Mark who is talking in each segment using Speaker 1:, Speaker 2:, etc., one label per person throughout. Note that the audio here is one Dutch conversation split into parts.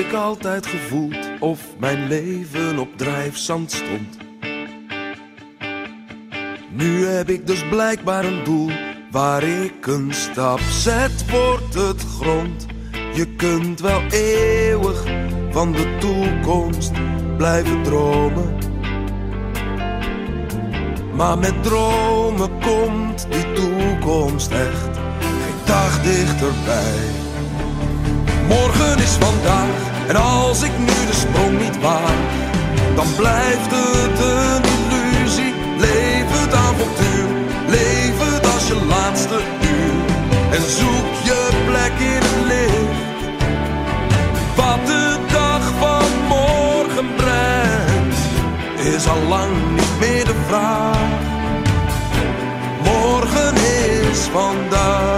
Speaker 1: ik altijd gevoeld of mijn leven op drijfzand stond. Nu heb ik dus blijkbaar een doel waar ik een stap zet, wordt het grond. Je kunt wel eeuwig van de toekomst blijven dromen. Maar met dromen komt die toekomst echt geen dag dichterbij. Morgen is vandaag en als ik nu de sprong niet waag, dan blijft het een illusie. Leef het avontuur, leef het als je laatste uur en zoek je plek in het licht. Wat de dag van morgen brengt, is al lang niet meer de vraag. Morgen is vandaag.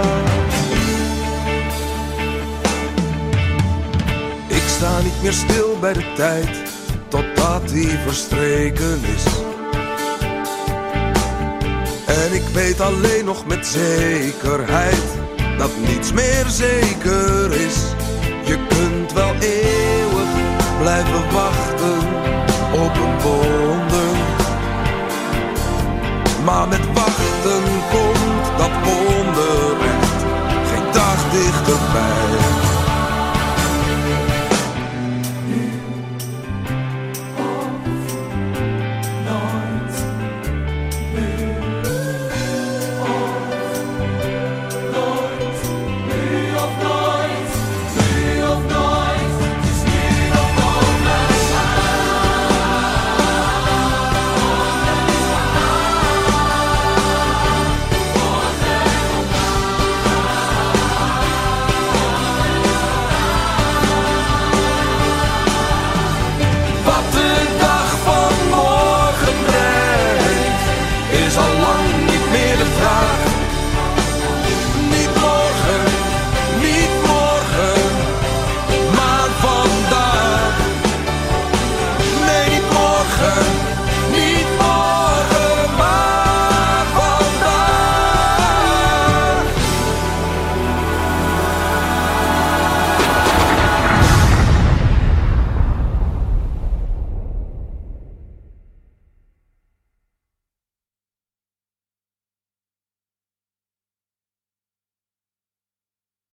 Speaker 1: sta niet meer stil bij de tijd, totdat die verstreken is. En ik weet alleen nog met zekerheid, dat niets meer zeker is. Je kunt wel eeuwig blijven wachten op een wonder. Maar met wachten